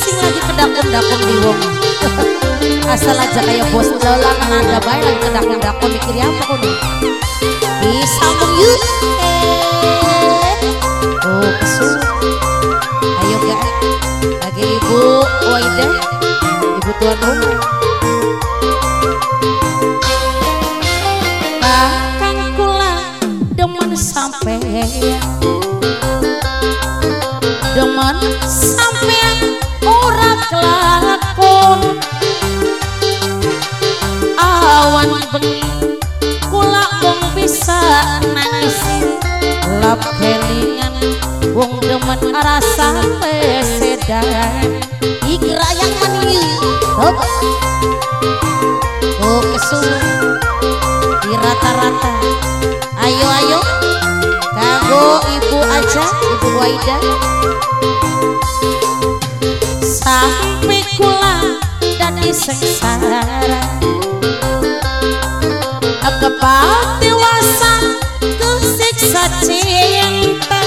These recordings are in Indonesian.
sing lagi kedakum-dakum di wong asal aja kayak bos lelangan anda baik lagi kedakum-dakum mikir apa kudu bisa yuk. Oh kesu ayo gak lagi ibu Waida ibu tuan rumah. Bahkan kula demen sampean demen sampean ora kelakon. Awan bengi kula wong bisa nangis. Lap kelingan wong demen rasa pesedan. Ikra yang mani oh, oh kesu di rata-rata ayo ayo. Kanggo ibu aja ibu Waida sengsara kepal dewasa kesiksa cinta.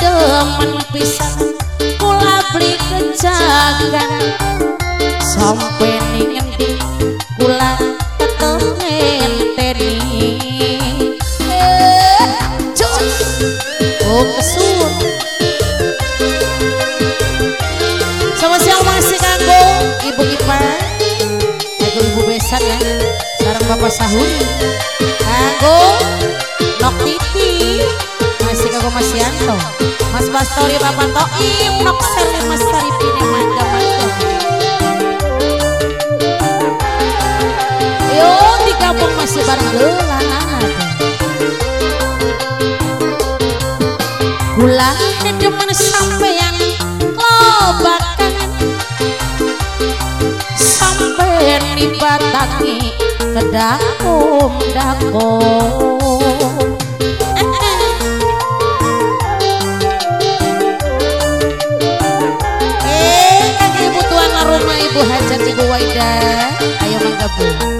Demen pisan kula beli kejagan besan ya. Sarang bapak sahuni kanggo nok titi. Masih kanggo mas yanto. Mas bastori bapak toim nok seli mas saripine mangga mangga yo di kampung masih bareng gelangan Gula demen sampeyan dibatangi ke dakum eh ibu tuan rumah ibu hajat ibu Waida. Ayo menggabung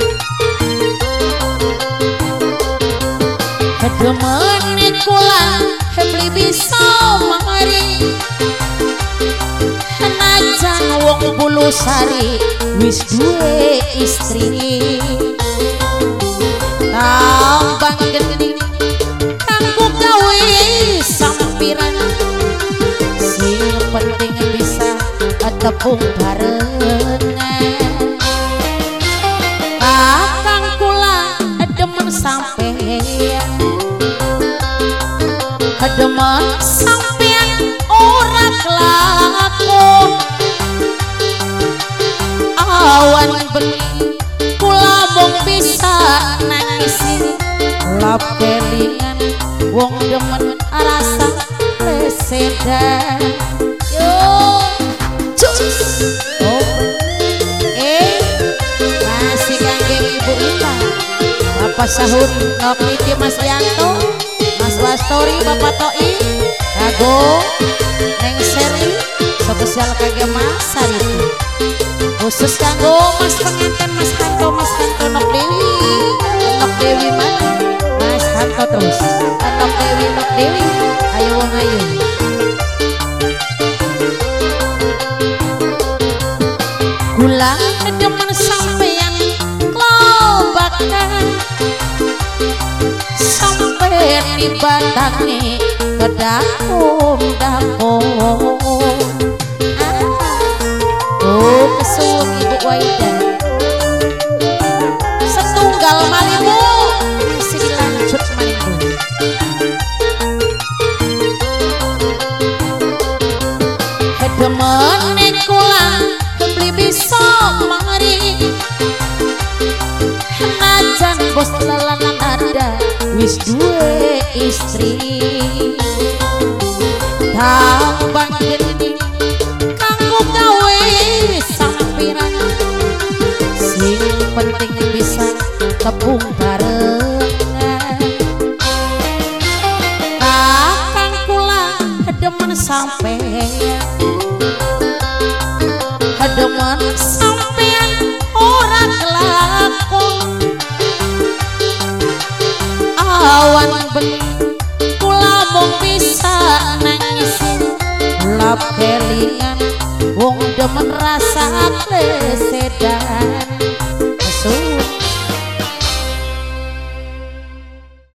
Kedemen kula hebli bisa mari Najan wong bulu sari wis duwe istri. Tambang geni kanggo gawe sampiran. Sing penting bisa tepung barengan lap kelingan wong demen rasa pesedan yo cus. Oh eh masih kangge ibu Ita Bapak Sahur Nok Niti Mas Yanto. Mas Bastori Bapak Toi. Kago Neng Seri. Spesial kage Mas Sariti khusus kanggo Mas pengantin Mas Hanto Mas Hanto Nok Dewi. Nok Dewi mana Hanto terus Nok Dewi Nok Dewi. Ayo wong ayo gula demen sampeyan klobakan sampai dibatangi ke dakum bos lalanan ada wis duwe istri. Tambang geni kanggo gawe sampiran sing penting bisa tepung barengan. Kakang kula demen sampean demen kabelingan wong demen rasa ate sedan. Sesuk